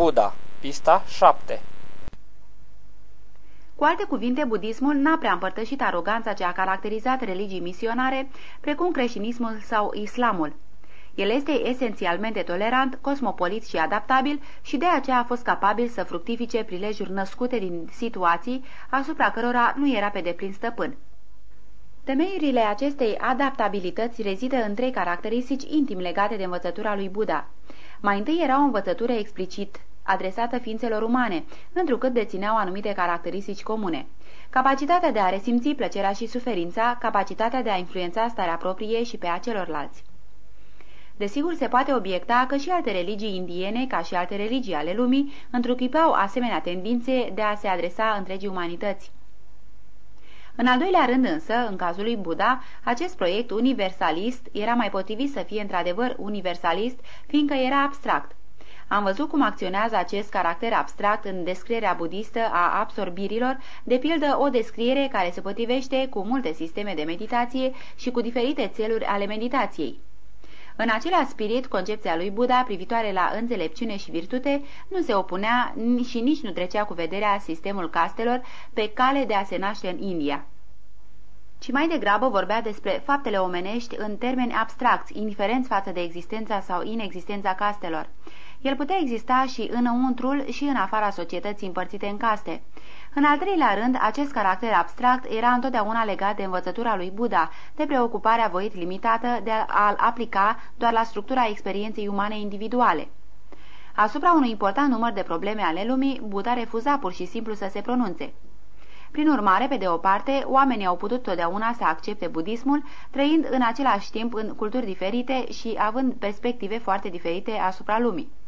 Buddha, pista 7 Cu alte cuvinte, budismul n-a prea împărtășit aroganța ce a caracterizat religii misionare, precum creștinismul sau islamul. El este esențialmente tolerant, cosmopolit și adaptabil și de aceea a fost capabil să fructifice prilejuri născute din situații asupra cărora nu era pe deplin stăpân. Temeiurile acestei adaptabilități rezidă în trei caracteristici intim legate de învățătura lui Buddha. Mai întâi era o învățătură explicit adresată ființelor umane, întrucât dețineau anumite caracteristici comune. Capacitatea de a resimți plăcerea și suferința, capacitatea de a influența starea proprie și pe a celorlalți. Desigur, se poate obiecta că și alte religii indiene, ca și alte religii ale lumii, întruchipau asemenea tendințe de a se adresa întregii umanități. În al doilea rând însă, în cazul lui Buddha, acest proiect universalist era mai potrivit să fie într-adevăr universalist, fiindcă era abstract. Am văzut cum acționează acest caracter abstract în descrierea budistă a absorbirilor, de pildă o descriere care se potrivește cu multe sisteme de meditație și cu diferite țeluri ale meditației. În același spirit, concepția lui Buddha privitoare la înțelepciune și virtute nu se opunea și nici nu trecea cu vederea sistemul castelor pe cale de a se naște în India ci mai degrabă vorbea despre faptele omenești în termeni abstracți, indiferenți față de existența sau inexistența castelor. El putea exista și înăuntrul și în afara societății împărțite în caste. În al treilea rând, acest caracter abstract era întotdeauna legat de învățătura lui Buddha, de preocuparea voit limitată de a-l aplica doar la structura experienței umane individuale. Asupra unui important număr de probleme ale lumii, Buddha refuza pur și simplu să se pronunțe. Prin urmare, pe de o parte, oamenii au putut totdeauna să accepte budismul, trăind în același timp în culturi diferite și având perspective foarte diferite asupra lumii.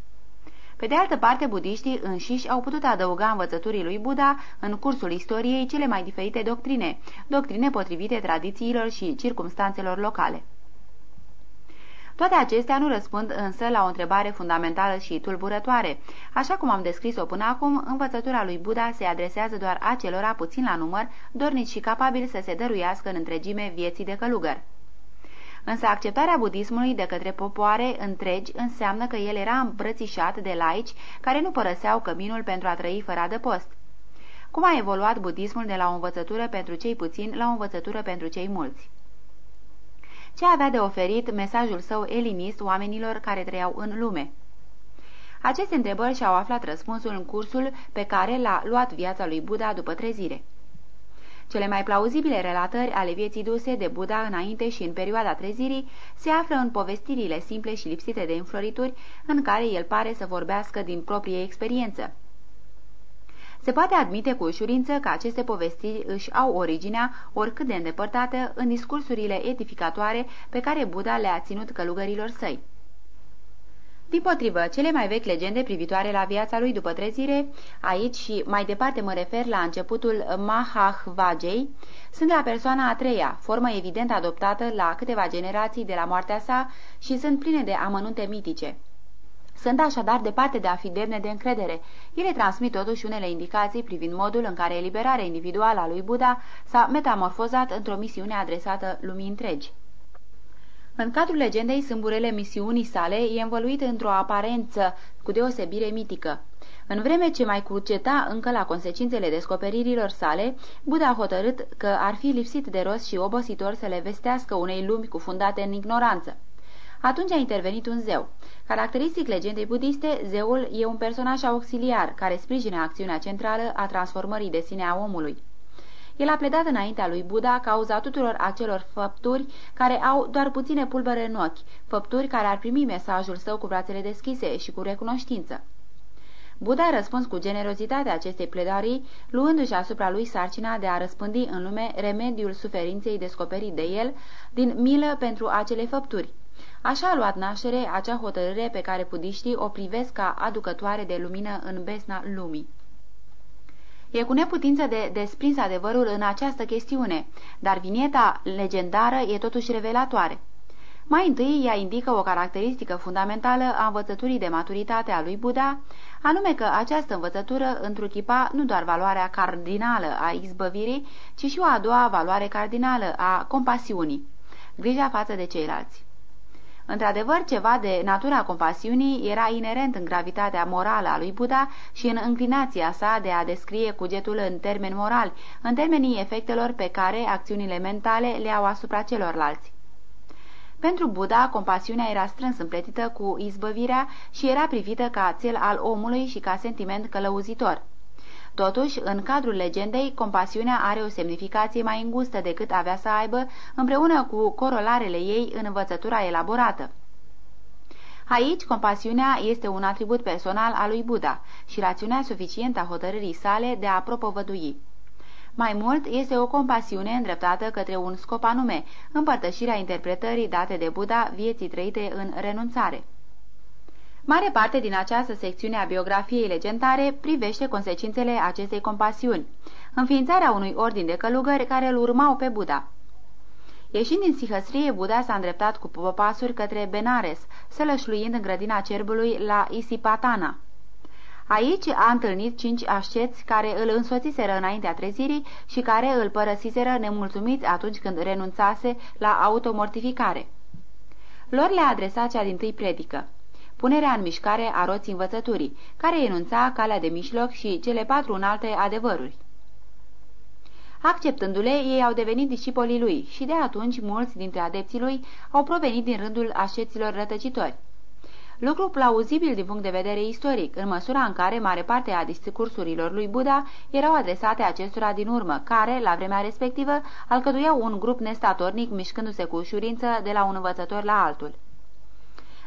Pe de altă parte, budiștii înșiși au putut adăuga învățăturii lui Buddha în cursul istoriei cele mai diferite doctrine, doctrine potrivite tradițiilor și circumstanțelor locale. Toate acestea nu răspund însă la o întrebare fundamentală și tulburătoare. Așa cum am descris-o până acum, învățătura lui Buddha se adresează doar acelora puțin la număr, dornici și capabili să se dăruiască în întregime vieții de călugăr. Însă acceptarea budismului de către popoare întregi înseamnă că el era îmbrățișat de laici care nu părăseau căminul pentru a trăi fără adăpost. Cum a evoluat budismul de la o învățătură pentru cei puțini la o învățătură pentru cei mulți? Ce avea de oferit mesajul său elinist oamenilor care trăiau în lume? Aceste întrebări și-au aflat răspunsul în cursul pe care l-a luat viața lui Buddha după trezire. Cele mai plauzibile relatări ale vieții duse de Buddha înainte și în perioada trezirii se află în povestirile simple și lipsite de înflorituri, în care el pare să vorbească din proprie experiență. Se poate admite cu ușurință că aceste povestiri își au originea, oricât de îndepărtată, în discursurile edificatoare pe care Buddha le-a ținut călugărilor săi. Din potrivă, cele mai vechi legende privitoare la viața lui după trezire, aici și mai departe mă refer la începutul Mahahvajei, sunt la persoana a treia, formă evident adoptată la câteva generații de la moartea sa și sunt pline de amănunte mitice. Sunt așadar departe de a fi demne de încredere. Ele transmit totuși unele indicații privind modul în care eliberarea individuală a lui Buddha s-a metamorfozat într-o misiune adresată lumii întregi. În cadrul legendei, sâmburele misiunii sale e învăluit într-o aparență cu deosebire mitică. În vreme ce mai cuceta încă la consecințele descoperirilor sale, Buddha a hotărât că ar fi lipsit de rost și obositor să le vestească unei lumi cufundate în ignoranță. Atunci a intervenit un zeu. Caracteristic legendei budiste, zeul e un personaj auxiliar care sprijină acțiunea centrală a transformării de sine a omului. El a pledat înaintea lui Buddha cauza tuturor acelor făpturi care au doar puține pulbere în ochi, făpturi care ar primi mesajul său cu brațele deschise și cu recunoștință. Buddha a răspuns cu generozitate acestei pledarii, luându-și asupra lui sarcina de a răspândi în lume remediul suferinței descoperit de el, din milă pentru acele făpturi. Așa a luat naștere acea hotărâre pe care pudiștii o privesc ca aducătoare de lumină în besna lumii. E cu neputință de desprins adevărul în această chestiune, dar vinieta legendară e totuși revelatoare. Mai întâi, ea indică o caracteristică fundamentală a învățăturii de maturitate a lui Buddha, anume că această învățătură întruchipa nu doar valoarea cardinală a izbăvirii, ci și o a doua valoare cardinală a compasiunii, grija față de ceilalți. Într-adevăr, ceva de natura compasiunii era inerent în gravitatea morală a lui Buddha și în înclinația sa de a descrie cugetul în termeni morali, în termenii efectelor pe care acțiunile mentale le au asupra celorlalți. Pentru Buddha, compasiunea era strâns împletită cu izbăvirea și era privită ca cel al omului și ca sentiment călăuzitor. Totuși, în cadrul legendei, compasiunea are o semnificație mai îngustă decât avea să aibă împreună cu corolarele ei în învățătura elaborată. Aici, compasiunea este un atribut personal al lui Buddha și rațiunea suficientă a hotărârii sale de a propovădui. Mai mult, este o compasiune îndreptată către un scop anume, împărtășirea interpretării date de Buddha vieții trăite în renunțare. Mare parte din această secțiune a biografiei legendare privește consecințele acestei compasiuni, înființarea unui ordin de călugări care îl urmau pe Buddha. Ieșind din sihăsrie, Buddha s-a îndreptat cu pasuri către Benares, sălășluind în grădina cerbului la Isipatana. Aici a întâlnit cinci asceți care îl însoțiseră înaintea trezirii și care îl părăsiseră nemulțumiți atunci când renunțase la automortificare. Lor le-a adresat cea din tâi predică punerea în mișcare a roții învățăturii, care enunța calea de mijloc și cele patru înalte adevăruri. Acceptându-le, ei au devenit discipolii lui și de atunci mulți dintre adepții lui au provenit din rândul așeților rătăcitori. Lucru plauzibil din punct de vedere istoric, în măsura în care mare parte a discursurilor lui Buddha erau adresate acestora din urmă, care, la vremea respectivă, alcătuiau un grup nestatornic mișcându-se cu ușurință de la un învățător la altul.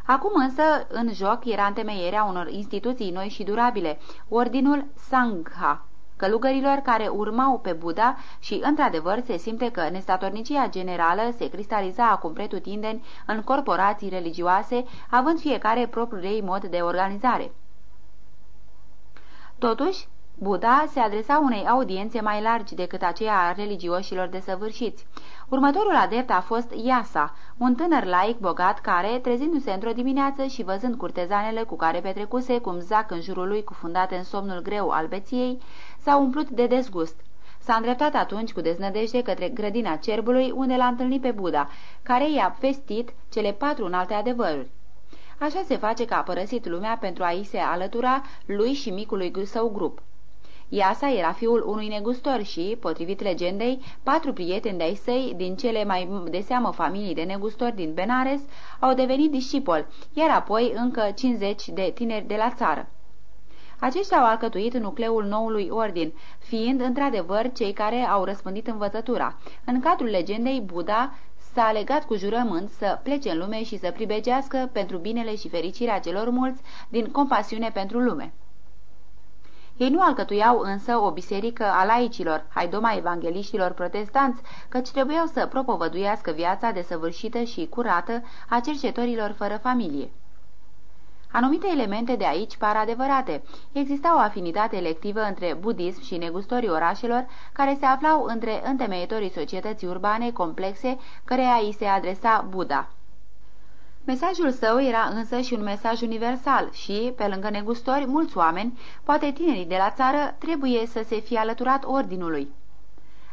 Acum însă, în joc era întemeierea unor instituții noi și durabile, ordinul Sangha, călugărilor care urmau pe Buddha și, într-adevăr, se simte că nestatornicia generală se cristaliza acum pretutindeni în corporații religioase, având fiecare propriul ei mod de organizare. Totuși, Buddha se adresa unei audiențe mai largi decât aceea a religioșilor desăvârșiți. Următorul adept a fost Iasa, un tânăr laic bogat care, trezindu-se într-o dimineață și văzând curtezanele cu care petrecuse cum zac în jurul lui cufundate în somnul greu al beției, s-a umplut de dezgust. S-a îndreptat atunci cu deznădejde către grădina cerbului, unde l-a întâlnit pe Buddha, care i-a vestit cele patru înalte adevăruri. Așa se face că a părăsit lumea pentru a-i se alătura lui și micului său grup. Iasa era fiul unui negustor și, potrivit legendei, patru prieteni de-ai săi din cele mai de seamă familii de negustori din Benares au devenit discipoli, iar apoi încă 50 de tineri de la țară. Aceștia au alcătuit nucleul noului ordin, fiind într-adevăr cei care au răspândit învățătura. În cadrul legendei, Buddha s-a legat cu jurământ să plece în lume și să pribegească pentru binele și fericirea celor mulți din compasiune pentru lume. Ei nu alcătuiau însă o biserică a laicilor, haidoma evangeliștilor protestanți, căci trebuiau să propovăduiască viața desăvârșită și curată a cercetorilor fără familie. Anumite elemente de aici par adevărate. Exista o afinitate electivă între budism și negustorii orașelor, care se aflau între întemeietorii societății urbane complexe, căreia îi se adresa Buddha. Mesajul său era însă și un mesaj universal și, pe lângă negustori, mulți oameni, poate tinerii de la țară, trebuie să se fie alăturat ordinului.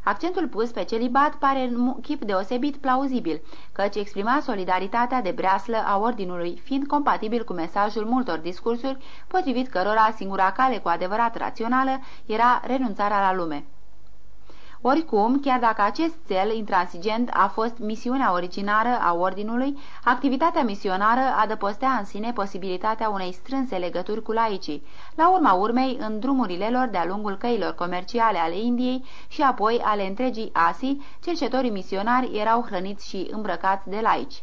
Accentul pus pe celibat pare în chip deosebit plauzibil, căci exprima solidaritatea de breaslă a ordinului, fiind compatibil cu mesajul multor discursuri, potrivit cărora singura cale cu adevărat rațională era renunțarea la lume. Oricum, chiar dacă acest cel intransigent a fost misiunea originară a ordinului, activitatea misionară adăpostea în sine posibilitatea unei strânse legături cu laicii, la urma urmei în drumurile lor de-a lungul căilor comerciale ale Indiei și apoi ale întregii Asii, cercetorii misionari erau hrăniți și îmbrăcați de laici.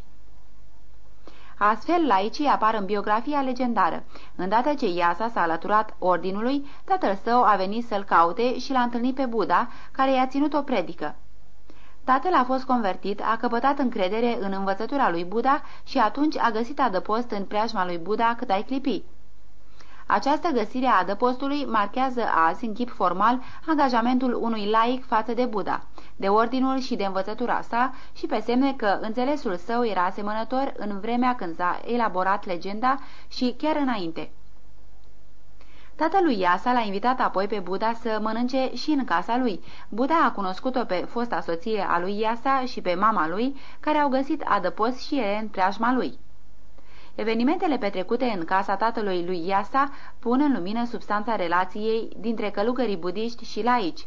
Astfel, laicii apar în biografia legendară. Îndată ce Iasa s-a alăturat ordinului, tatăl său a venit să-l caute și l-a întâlnit pe Buddha, care i-a ținut o predică. Tatăl a fost convertit, a căpătat încredere în învățătura lui Buddha și atunci a găsit adăpost în preajma lui Buddha cât ai clipi. Această găsire a adăpostului marchează azi, în chip formal, angajamentul unui laic față de Buddha, de ordinul și de învățătura sa și pe semne că înțelesul său era asemănător în vremea când s-a elaborat legenda și chiar înainte. Tatălui Iasa l-a invitat apoi pe Buddha să mănânce și în casa lui. Buddha a cunoscut-o pe fosta soție a lui Iasa și pe mama lui, care au găsit adăpost și ele în preajma lui. Evenimentele petrecute în casa tatălui lui Iasa pun în lumină substanța relației dintre călugării budiști și laici.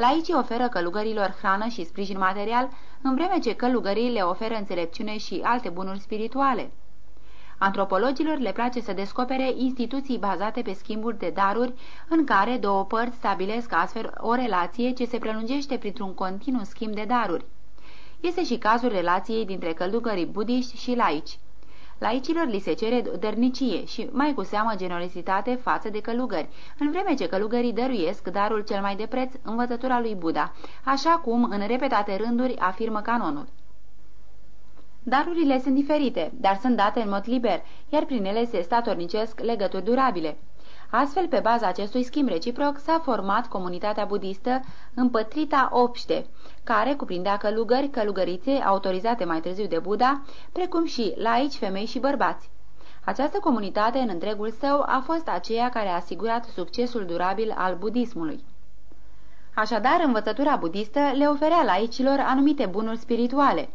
Laicii oferă călugărilor hrană și sprijin material, în vreme ce călugării le oferă înțelepciune și alte bunuri spirituale. Antropologilor le place să descopere instituții bazate pe schimburi de daruri, în care două părți stabilesc astfel o relație ce se prelungește printr-un continuu schimb de daruri. Este și cazul relației dintre călugării budiști și laici. Laicilor li se cere dărnicie și mai cu seamă generozitate față de călugări, în vreme ce călugării dăruiesc darul cel mai de preț, învățătura lui Buddha, așa cum în repetate rânduri afirmă canonul. Darurile sunt diferite, dar sunt date în mod liber, iar prin ele se statornicesc legături durabile. Astfel, pe baza acestui schimb reciproc, s-a format comunitatea budistă împătrita Obște, care cuprindea călugări, călugărițe, autorizate mai târziu de Buddha, precum și laici, femei și bărbați. Această comunitate, în întregul său, a fost aceea care a asigurat succesul durabil al budismului. Așadar, învățătura budistă le oferea laicilor anumite bunuri spirituale,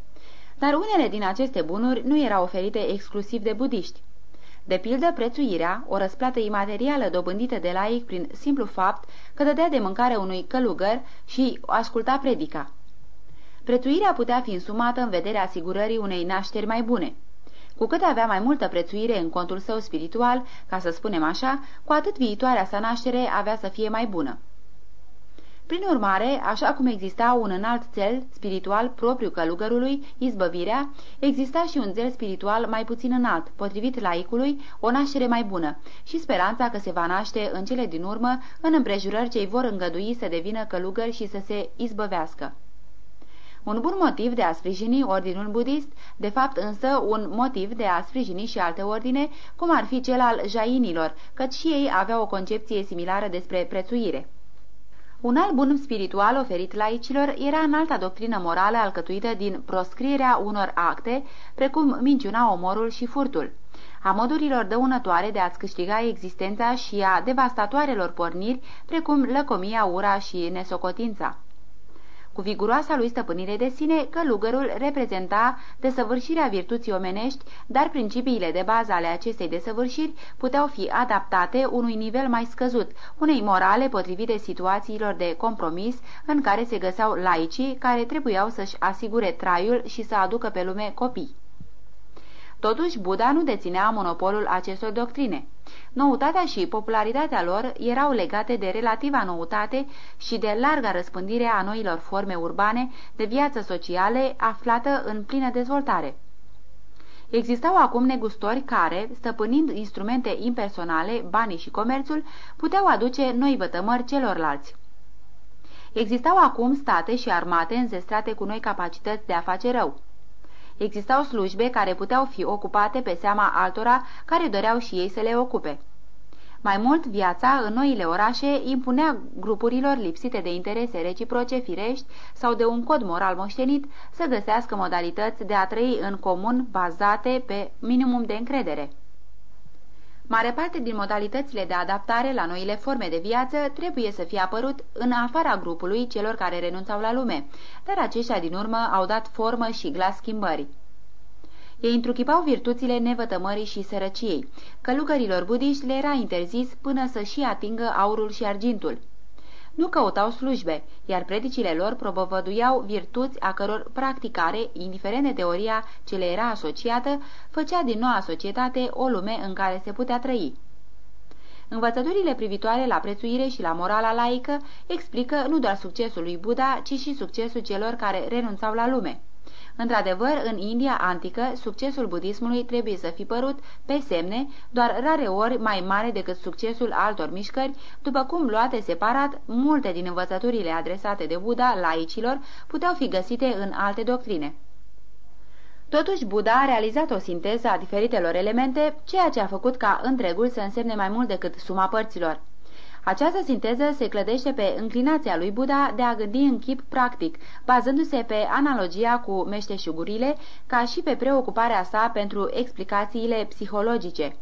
dar unele din aceste bunuri nu erau oferite exclusiv de budiști. De pildă, prețuirea, o răsplată imaterială dobândită de laic prin simplu fapt că dădea de mâncare unui călugăr și asculta predica. Prețuirea putea fi însumată în vederea asigurării unei nașteri mai bune. Cu cât avea mai multă prețuire în contul său spiritual, ca să spunem așa, cu atât viitoarea sa naștere avea să fie mai bună. Prin urmare, așa cum exista un înalt cel spiritual propriu călugărului, izbăvirea, exista și un zel spiritual mai puțin înalt, potrivit laicului, o naștere mai bună și speranța că se va naște în cele din urmă în împrejurări ce îi vor îngădui să devină călugări și să se izbăvească. Un bun motiv de a sprijini ordinul budist, de fapt însă un motiv de a sprijini și alte ordine, cum ar fi cel al jainilor, căci și ei aveau o concepție similară despre prețuire. Un alt bun spiritual oferit laicilor era în alta doctrină morală alcătuită din proscrierea unor acte, precum minciuna, omorul și furtul, a modurilor dăunătoare de a-ți câștiga existența și a devastatoarelor porniri, precum lăcomia, ura și nesocotința. Cu viguroasa lui stăpânire de sine, călugărul reprezenta desăvârșirea virtuții omenești, dar principiile de bază ale acestei desăvârșiri puteau fi adaptate unui nivel mai scăzut, unei morale potrivite situațiilor de compromis în care se găseau laicii care trebuiau să-și asigure traiul și să aducă pe lume copii. Totuși, Buddha nu deținea monopolul acestor doctrine. Noutatea și popularitatea lor erau legate de relativa noutate și de larga răspândire a noilor forme urbane de viață sociale aflată în plină dezvoltare. Existau acum negustori care, stăpânind instrumente impersonale, banii și comerțul, puteau aduce noi vătămări celorlalți. Existau acum state și armate înzestrate cu noi capacități de a face rău. Existau slujbe care puteau fi ocupate pe seama altora care doreau și ei să le ocupe. Mai mult, viața în noile orașe impunea grupurilor lipsite de interese reciproce firești sau de un cod moral moștenit să găsească modalități de a trăi în comun bazate pe minimum de încredere. Mare parte din modalitățile de adaptare la noile forme de viață trebuie să fie apărut în afara grupului celor care renunțau la lume, dar aceștia din urmă au dat formă și glas schimbării. Ei întruchipau virtuțile nevătămării și sărăciei. Călugărilor budiști le era interzis până să și atingă aurul și argintul nu căutau slujbe, iar predicile lor propovăduiau virtuți a căror practicare, indiferent de teoria ce le era asociată, făcea din noua societate o lume în care se putea trăi. Învățăturile privitoare la prețuire și la morala laică explică nu doar succesul lui Buddha, ci și succesul celor care renunțau la lume. Într-adevăr, în India antică, succesul budismului trebuie să fi părut, pe semne, doar rare ori mai mare decât succesul altor mișcări, după cum luate separat, multe din învățăturile adresate de Buddha laicilor puteau fi găsite în alte doctrine. Totuși, Buddha a realizat o sinteză a diferitelor elemente, ceea ce a făcut ca întregul să însemne mai mult decât suma părților. Această sinteză se clădește pe înclinația lui Buddha de a gândi în chip practic, bazându-se pe analogia cu meșteșugurile, ca și pe preocuparea sa pentru explicațiile psihologice.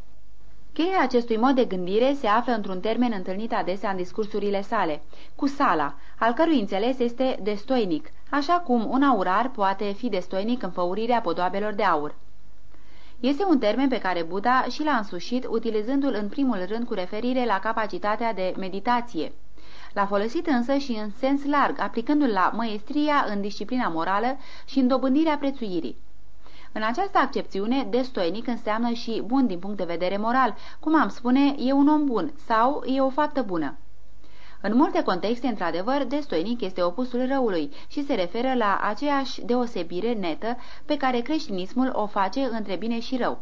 Cheia acestui mod de gândire se află într-un termen întâlnit adesea în discursurile sale, cu sala, al cărui înțeles este destoinic, așa cum un aurar poate fi destoinic în făurirea podoabelor de aur. Este un termen pe care Buddha și l-a însușit utilizându-l în primul rând cu referire la capacitatea de meditație. L-a folosit însă și în sens larg, aplicându-l la măestria în disciplina morală și în dobândirea prețuirii. În această accepțiune, destoinic înseamnă și bun din punct de vedere moral, cum am spune, e un om bun sau e o faptă bună. În multe contexte, într-adevăr, destoinic este opusul răului și se referă la aceeași deosebire netă pe care creștinismul o face între bine și rău.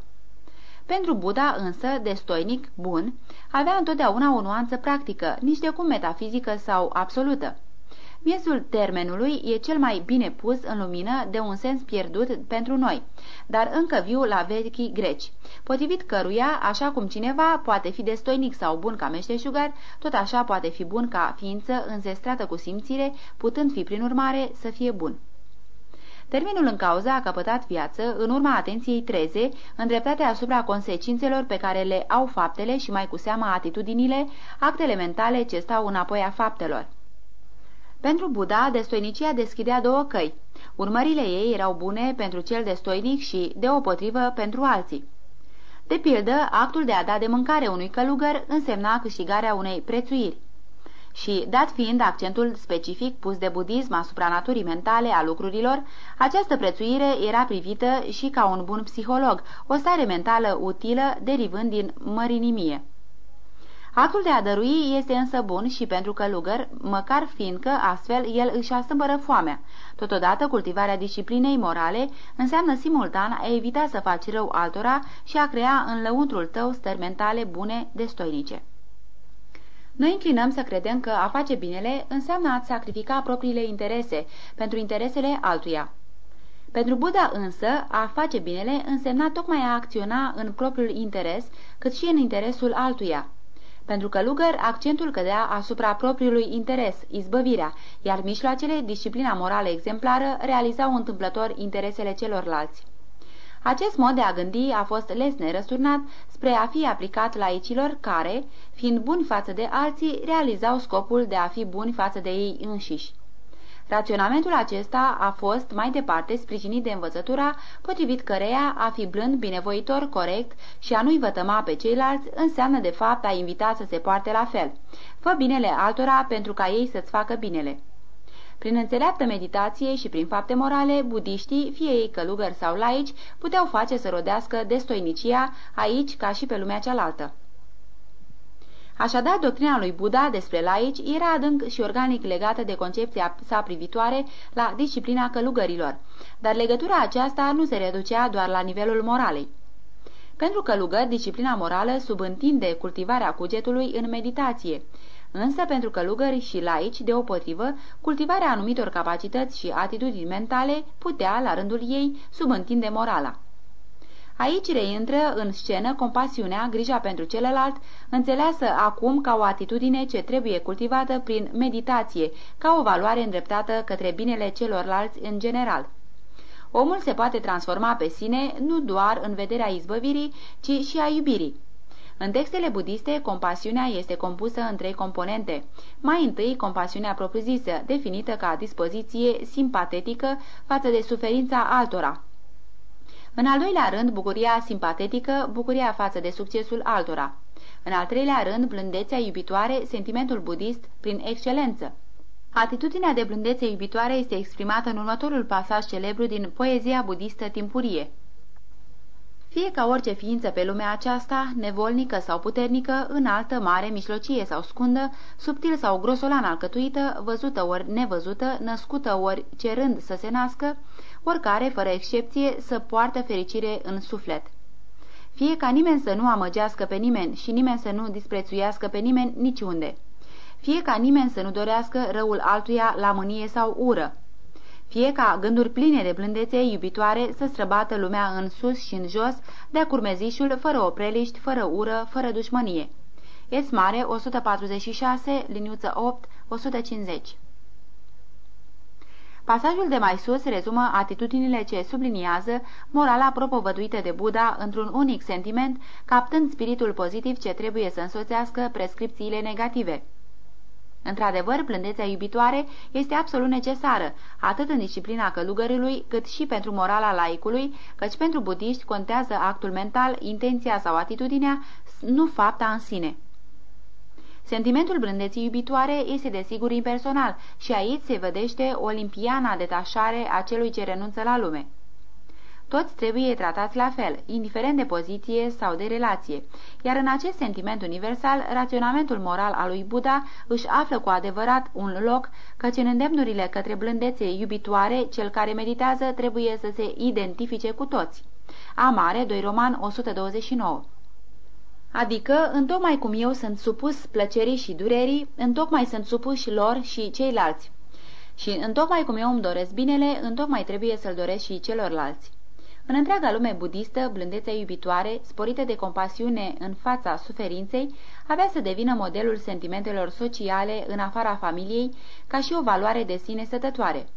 Pentru Buddha însă, destoinic, bun, avea întotdeauna o nuanță practică, nici de cum metafizică sau absolută. Miezul termenului e cel mai bine pus în lumină de un sens pierdut pentru noi, dar încă viu la vechii greci, potrivit căruia, așa cum cineva poate fi destoinic sau bun ca meșteșugar, tot așa poate fi bun ca ființă înzestrată cu simțire, putând fi prin urmare să fie bun. Termenul în cauză a căpătat viață în urma atenției treze, îndreptate asupra consecințelor pe care le au faptele și mai cu seama atitudinile, actele mentale ce stau înapoi a faptelor. Pentru Buddha, destoinicia deschidea două căi. Urmările ei erau bune pentru cel destoinic și, deopotrivă, pentru alții. De pildă, actul de a da de mâncare unui călugăr însemna câștigarea unei prețuiri. Și, dat fiind accentul specific pus de budism asupra naturii mentale a lucrurilor, această prețuire era privită și ca un bun psiholog, o stare mentală utilă derivând din mărinimie. Actul de a dărui este însă bun și pentru călugăr, măcar fiindcă astfel el își asâmbără foamea. Totodată, cultivarea disciplinei morale înseamnă simultan a evita să faci rău altora și a crea în lăuntrul tău stări mentale bune, destoinice. Noi înclinăm să credem că a face binele înseamnă a-ți sacrifica propriile interese pentru interesele altuia. Pentru Buddha însă, a face binele însemna tocmai a acționa în propriul interes, cât și în interesul altuia. Pentru călugăr, accentul cădea asupra propriului interes, izbăvirea, iar mișloacele, disciplina morală exemplară, realizau întâmplător interesele celorlalți. Acest mod de a gândi a fost lesne răsturnat spre a fi aplicat laicilor care, fiind buni față de alții, realizau scopul de a fi buni față de ei înșiși. Raționamentul acesta a fost mai departe sprijinit de învățătura potrivit căreia a fi blând, binevoitor, corect și a nu-i vătăma pe ceilalți înseamnă de fapt a invita să se poarte la fel. Fă binele altora pentru ca ei să-ți facă binele. Prin înțeleaptă meditație și prin fapte morale, budiștii, fie ei călugări sau laici, puteau face să rodească destoinicia aici ca și pe lumea cealaltă. Așadar, doctrina lui Buddha despre laici era adânc și organic legată de concepția sa privitoare la disciplina călugărilor, dar legătura aceasta nu se reducea doar la nivelul moralei. Pentru călugări, disciplina morală subîntinde cultivarea cugetului în meditație, însă pentru călugări și laici, deopotrivă, cultivarea anumitor capacități și atitudini mentale putea, la rândul ei, subîntinde morala. Aici reintră în scenă compasiunea, grija pentru celălalt, înțeleasă acum ca o atitudine ce trebuie cultivată prin meditație, ca o valoare îndreptată către binele celorlalți în general. Omul se poate transforma pe sine nu doar în vederea izbăvirii, ci și a iubirii. În textele budiste, compasiunea este compusă în trei componente. Mai întâi, compasiunea propriu-zisă, definită ca dispoziție simpatetică față de suferința altora. În al doilea rând, bucuria simpatetică, bucuria față de succesul altora. În al treilea rând, blândețea iubitoare, sentimentul budist prin excelență. Atitudinea de blândețe iubitoare este exprimată în următorul pasaj celebru din poezia budistă timpurie. Fie ca orice ființă pe lumea aceasta, nevolnică sau puternică, înaltă, mare, mișlocie sau scundă, subtil sau grosolan alcătuită, văzută ori nevăzută, născută ori cerând să se nască, oricare, fără excepție, să poartă fericire în suflet. Fie ca nimeni să nu amăgească pe nimeni și nimeni să nu disprețuiască pe nimeni niciunde. Fie ca nimeni să nu dorească răul altuia la mânie sau ură. Fie ca gânduri pline de blândețe iubitoare să străbată lumea în sus și în jos, de-a curmezișul, fără opreliști, fără ură, fără dușmănie. Es mare 146, liniuță 8, 150 Pasajul de mai sus rezumă atitudinile ce subliniază morala propovăduită de Buddha într-un unic sentiment, captând spiritul pozitiv ce trebuie să însoțească prescripțiile negative. Într-adevăr, blândețea iubitoare este absolut necesară, atât în disciplina călugărului, cât și pentru morala laicului, căci pentru budiști contează actul mental, intenția sau atitudinea, nu fapta în sine. Sentimentul blândeții iubitoare este desigur impersonal și aici se vedește olimpiana detașare a celui ce renunță la lume. Toți trebuie tratați la fel, indiferent de poziție sau de relație, iar în acest sentiment universal, raționamentul moral al lui Buddha își află cu adevărat un loc, căci în îndemnurile către blândețe iubitoare, cel care meditează trebuie să se identifice cu toți. Amare, 2 Roman 129 Adică, întocmai cum eu sunt supus plăcerii și durerii, întocmai sunt supuși lor și ceilalți. Și întocmai cum eu îmi doresc binele, întocmai trebuie să-l doresc și celorlalți. În întreaga lume budistă, blândețea iubitoare, sporită de compasiune în fața suferinței, avea să devină modelul sentimentelor sociale în afara familiei, ca și o valoare de sine stătătoare.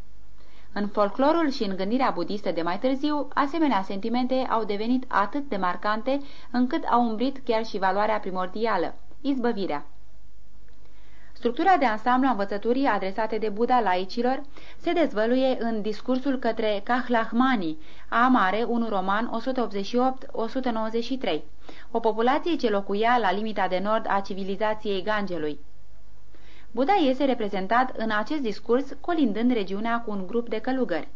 În folclorul și în gândirea budistă de mai târziu, asemenea sentimente au devenit atât de marcante încât au umbrit chiar și valoarea primordială, izbăvirea. Structura de ansamblu a învățăturii adresate de Buddha laicilor se dezvăluie în discursul către Kahlahmani, a mare, 1 roman 188-193, o populație ce locuia la limita de nord a civilizației Gangelui. Buddha este reprezentat în acest discurs colindând regiunea cu un grup de călugări.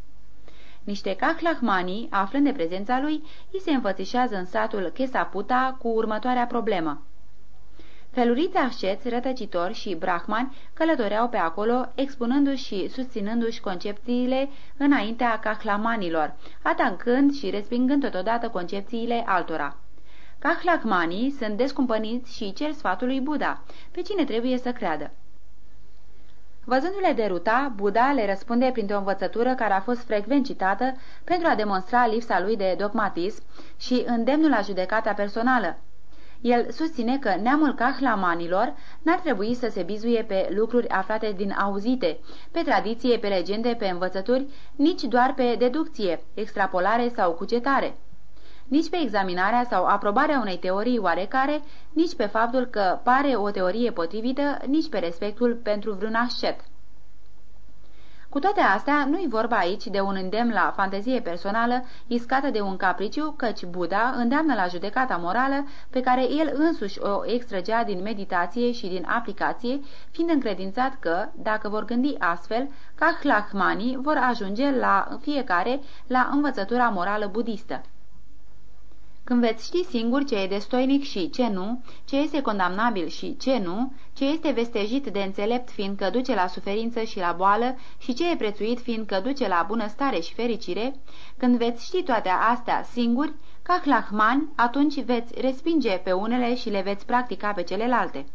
Niște Kahlahmani, aflând de prezența lui, îi se înfățișează în satul Kesaputa cu următoarea problemă. Feluriți asceți, rătăcitori și brahmani călătoreau pe acolo, expunându-și și susținându-și concepțiile înaintea cahlamanilor, atancând și respingând totodată concepțiile altora. Cahlachmanii sunt descumpăniți și cer sfatul lui Buddha, pe cine trebuie să creadă. Văzându-le deruta, Buddha le răspunde printr-o învățătură care a fost frecvent citată pentru a demonstra lipsa lui de dogmatism și îndemnul la judecata personală, el susține că neamul cahlamanilor n-ar trebui să se bizuie pe lucruri aflate din auzite, pe tradiție, pe legende, pe învățături, nici doar pe deducție, extrapolare sau cugetare nici pe examinarea sau aprobarea unei teorii oarecare, nici pe faptul că pare o teorie potrivită, nici pe respectul pentru vreun ascet. Cu toate astea, nu-i vorba aici de un îndemn la fantezie personală iscată de un capriciu, căci Buddha îndeamnă la judecata morală pe care el însuși o extrăgea din meditație și din aplicație, fiind încredințat că, dacă vor gândi astfel, Kahlachmanii vor ajunge la fiecare la învățătura morală budistă. Când veți ști singur ce e destoinic și ce nu, ce este condamnabil și ce nu, ce este vestejit de înțelept fiindcă duce la suferință și la boală și ce e prețuit fiindcă duce la bunăstare și fericire, când veți ști toate astea singuri, ca hlahman, atunci veți respinge pe unele și le veți practica pe celelalte.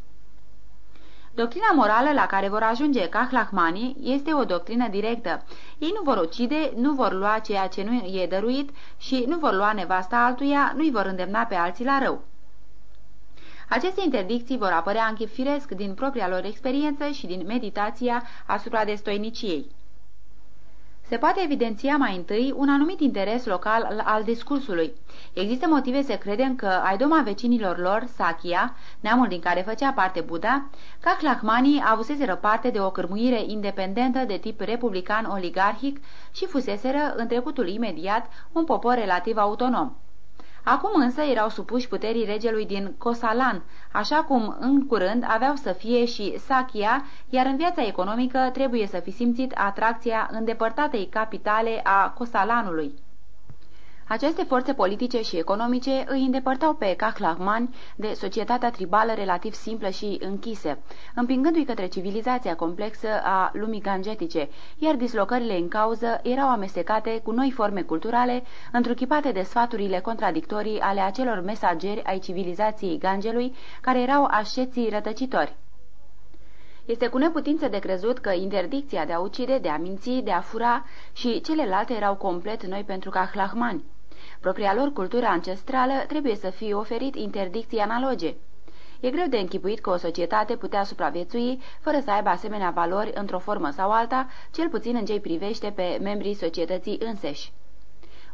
Doctrina morală la care vor ajunge Kahlachmanii este o doctrină directă. Ei nu vor ucide, nu vor lua ceea ce nu e dăruit și nu vor lua nevasta altuia, nu-i vor îndemna pe alții la rău. Aceste interdicții vor apărea în chip firesc din propria lor experiență și din meditația asupra destoiniciei. Se poate evidenția mai întâi un anumit interes local al discursului. Există motive să credem că aidoma vecinilor lor, Sakya, neamul din care făcea parte Buddha, ca clahmanii avuseseră parte de o cârmuire independentă de tip republican-oligarhic și fuseseră, în trecutul imediat, un popor relativ autonom. Acum însă erau supuși puterii regelui din Cosalan, așa cum în curând aveau să fie și Sakia, iar în viața economică trebuie să fi simțit atracția îndepărtatei capitale a Cosalanului. Aceste forțe politice și economice îi îndepărtau pe Kahlahmani de societatea tribală relativ simplă și închise, împingându-i către civilizația complexă a lumii gangetice, iar dislocările în cauză erau amestecate cu noi forme culturale, întruchipate de sfaturile contradictorii ale acelor mesageri ai civilizației Gangelui, care erau așeții rătăcitori. Este cu neputință de crezut că interdicția de a ucide, de a minți, de a fura și celelalte erau complet noi pentru Kahlahmani. Propria lor cultură ancestrală trebuie să fie oferit interdicții analoge. E greu de închipuit că o societate putea supraviețui fără să aibă asemenea valori într-o formă sau alta, cel puțin în ce privește pe membrii societății înseși.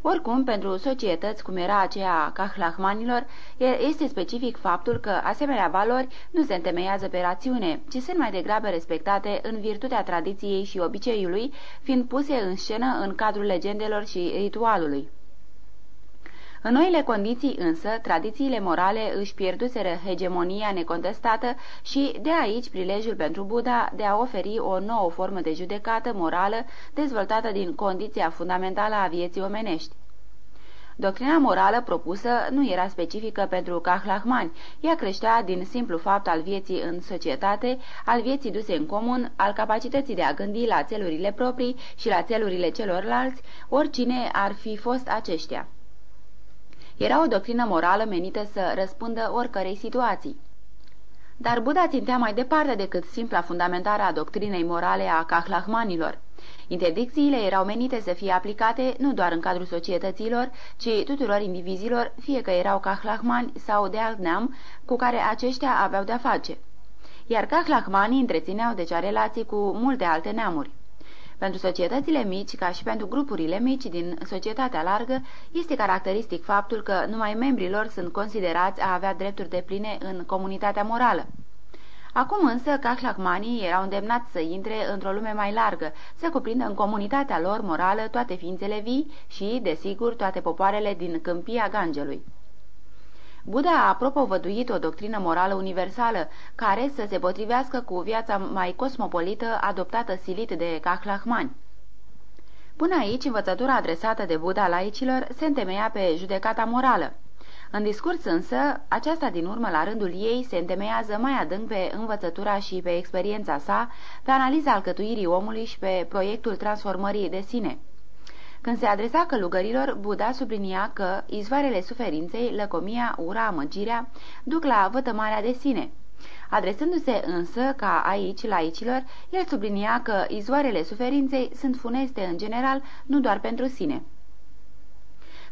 Oricum, pentru societăți cum era aceea a Kahlahmanilor, este specific faptul că asemenea valori nu se întemeiază pe rațiune, ci sunt mai degrabă respectate în virtutea tradiției și obiceiului, fiind puse în scenă în cadrul legendelor și ritualului. În noile condiții însă, tradițiile morale își pierduseră hegemonia necontestată și de aici prilejul pentru Buddha de a oferi o nouă formă de judecată morală dezvoltată din condiția fundamentală a vieții omenești. Doctrina morală propusă nu era specifică pentru Kahlahmani, ea creștea din simplu fapt al vieții în societate, al vieții duse în comun, al capacității de a gândi la țelurile proprii și la țelurile celorlalți, oricine ar fi fost aceștia. Era o doctrină morală menită să răspundă oricărei situații. Dar Buddha țintea mai departe decât simpla fundamentare a doctrinei morale a Kahlahmanilor. Interdicțiile erau menite să fie aplicate nu doar în cadrul societăților, ci tuturor indivizilor, fie că erau Kahlahmani sau de alt neam, cu care aceștia aveau de-a face. Iar Kahlahmanii întrețineau decea relații cu multe alte neamuri. Pentru societățile mici, ca și pentru grupurile mici din societatea largă, este caracteristic faptul că numai membrii lor sunt considerați a avea drepturi de pline în comunitatea morală. Acum însă, Kahlachmanii erau îndemnați să intre într-o lume mai largă, să cuprindă în comunitatea lor morală toate ființele vii și, desigur, toate popoarele din câmpia Gangelui. Buddha a propovăduit o doctrină morală universală, care să se potrivească cu viața mai cosmopolită adoptată silit de Kahlachmani. Până aici, învățătura adresată de Buddha laicilor se întemeia pe judecata morală. În discurs însă, aceasta din urmă la rândul ei se întemeiază mai adânc pe învățătura și pe experiența sa, pe analiza alcătuirii omului și pe proiectul transformării de sine. Când se adresa călugărilor, Buddha sublinia că izvoarele suferinței, lăcomia, ura, amăgirea, duc la vătămarea de sine. Adresându-se însă, ca aici, laicilor, el sublinia că izvoarele suferinței sunt funeste în general, nu doar pentru sine.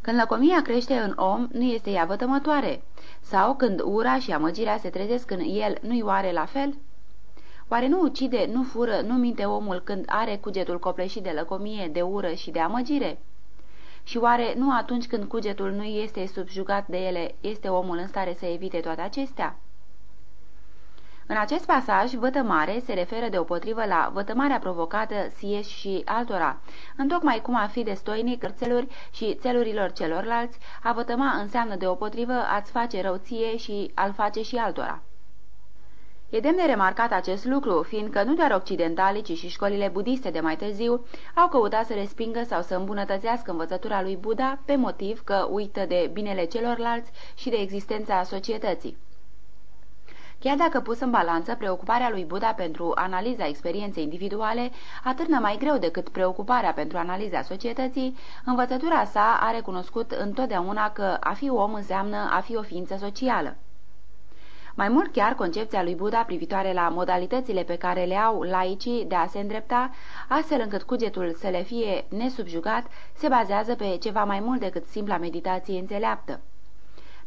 Când lăcomia crește în om, nu este ea vătămătoare? Sau când ura și amăgirea se trezesc în el, nu-i oare la fel? Oare nu ucide, nu fură, nu minte omul când are cugetul copleșit de lăcomie, de ură și de amăgire? Și oare nu atunci când cugetul nu este subjugat de ele, este omul în stare să evite toate acestea? În acest pasaj, vătămare se referă deopotrivă la vătămarea provocată sieși și altora, întocmai cum a fi destoinic țeluri și țelurilor celorlalți, a vătăma înseamnă deopotrivă a-ți face răuție și al face și altora. E demn de remarcat acest lucru, fiindcă nu doar occidentalii, ci și școlile budiste de mai târziu au căutat să respingă sau să îmbunătățească învățătura lui Buddha pe motiv că uită de binele celorlalți și de existența societății. Chiar dacă pus în balanță, preocuparea lui Buddha pentru analiza experienței individuale atârnă mai greu decât preocuparea pentru analiza societății, învățătura sa a recunoscut întotdeauna că a fi om înseamnă a fi o ființă socială. Mai mult chiar, concepția lui Buddha privitoare la modalitățile pe care le au laicii de a se îndrepta, astfel încât cugetul să le fie nesubjugat, se bazează pe ceva mai mult decât simpla meditație înțeleaptă.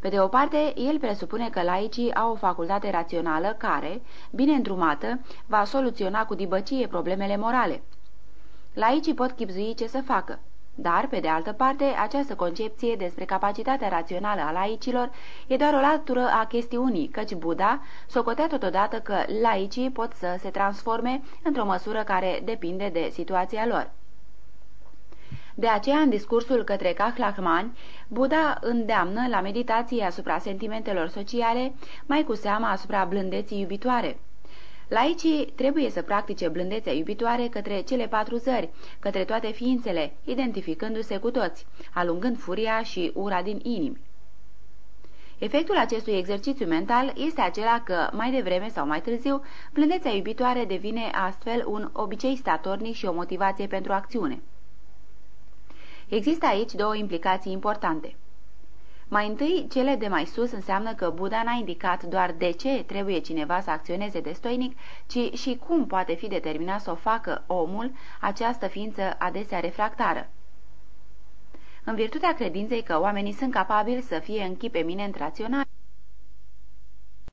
Pe de o parte, el presupune că laicii au o facultate rațională care, bine îndrumată, va soluționa cu dibăcie problemele morale. Laicii pot chipzui ce să facă. Dar, pe de altă parte, această concepție despre capacitatea rațională a laicilor e doar o latură a chestiunii, căci Buddha socotea totodată că laicii pot să se transforme într-o măsură care depinde de situația lor. De aceea, în discursul către Kahlachman, Buddha îndeamnă la meditație asupra sentimentelor sociale, mai cu seama asupra blândeții iubitoare. Laicii trebuie să practice blândețea iubitoare către cele patru zări, către toate ființele, identificându-se cu toți, alungând furia și ura din inimi. Efectul acestui exercițiu mental este acela că, mai devreme sau mai târziu, blândețea iubitoare devine astfel un obicei statornic și o motivație pentru acțiune. Există aici două implicații importante. Mai întâi, cele de mai sus înseamnă că Buddha n-a indicat doar de ce trebuie cineva să acționeze destoinic, ci și cum poate fi determinat să o facă omul, această ființă adesea refractară. În virtutea credinței că oamenii sunt capabili să fie în chip eminent rațional,